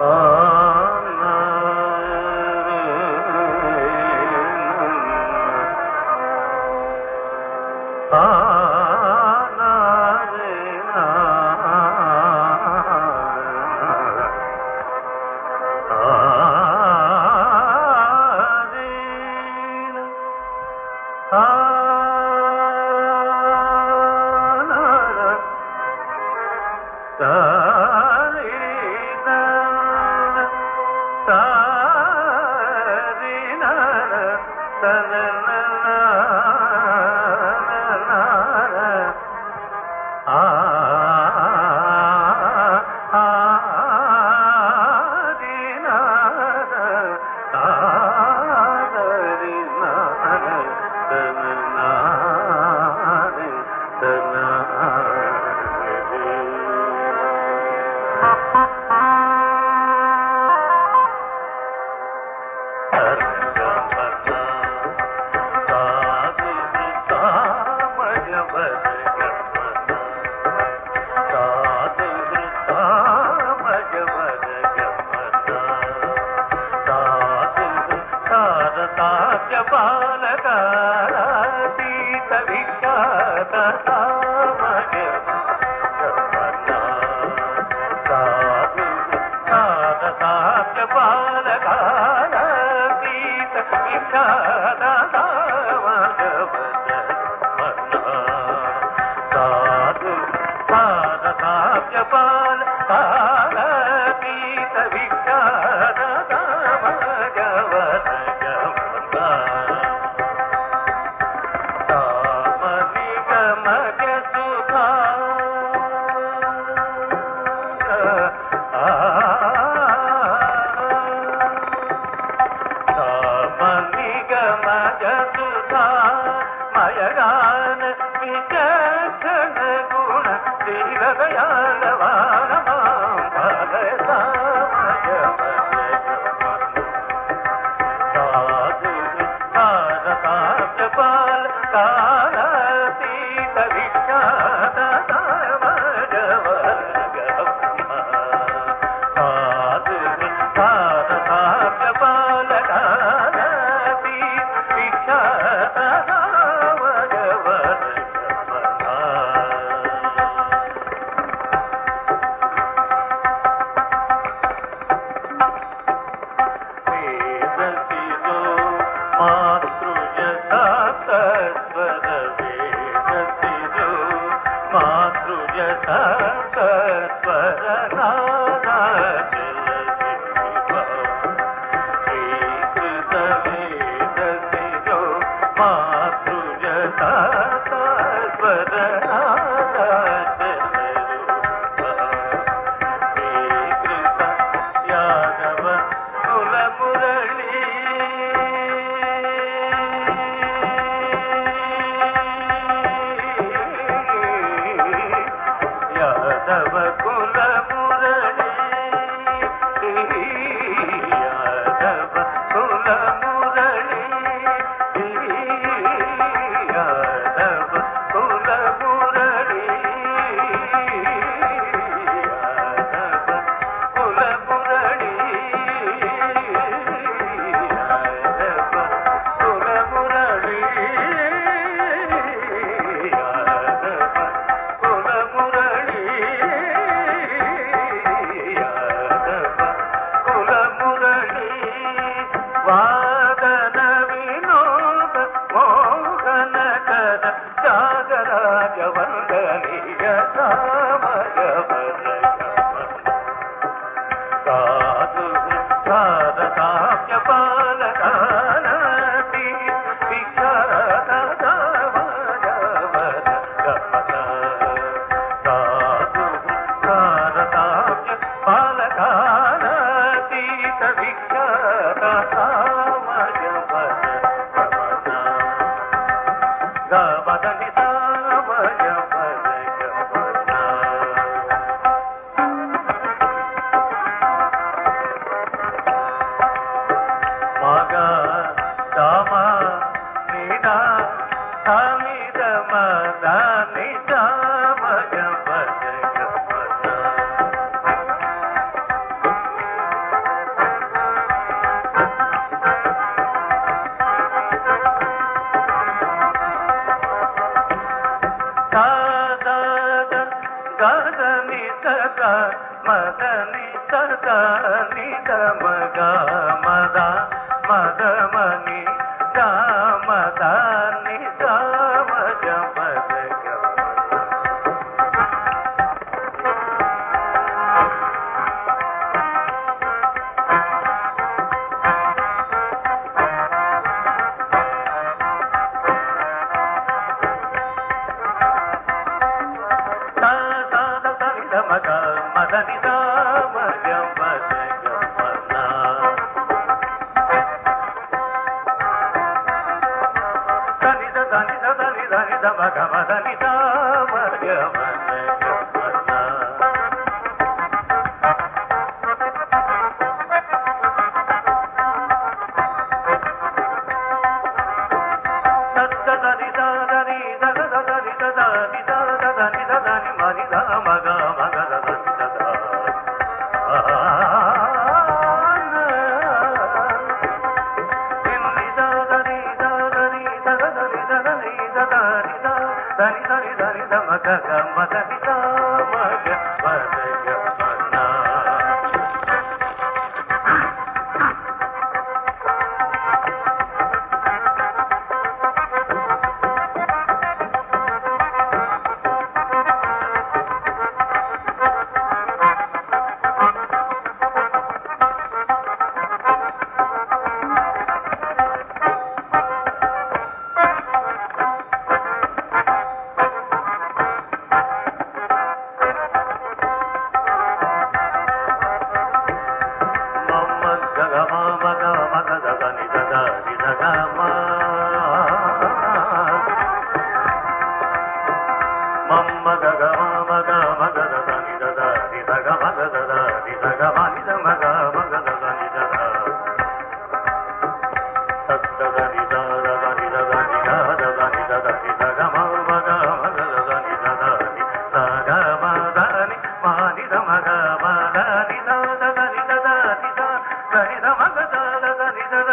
न ही ही పాలకాతీత విఖ్యాత పాలకాతీత విఖ్యాత పాద సాధ్యపాల పాలపీత విఖ్యాత ಜಗದಾನವ Rama. సాధు సాధకాప్య పాలకానతి విఖ్యాత సాధు సాధకాప్య పాలకానతి విఖ్యాత సద నిద మగ మద మద మని ద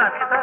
ಅರ್ಥ